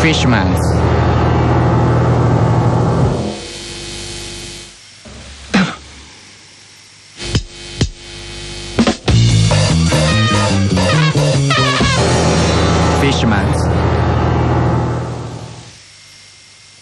fishermen. fishermen.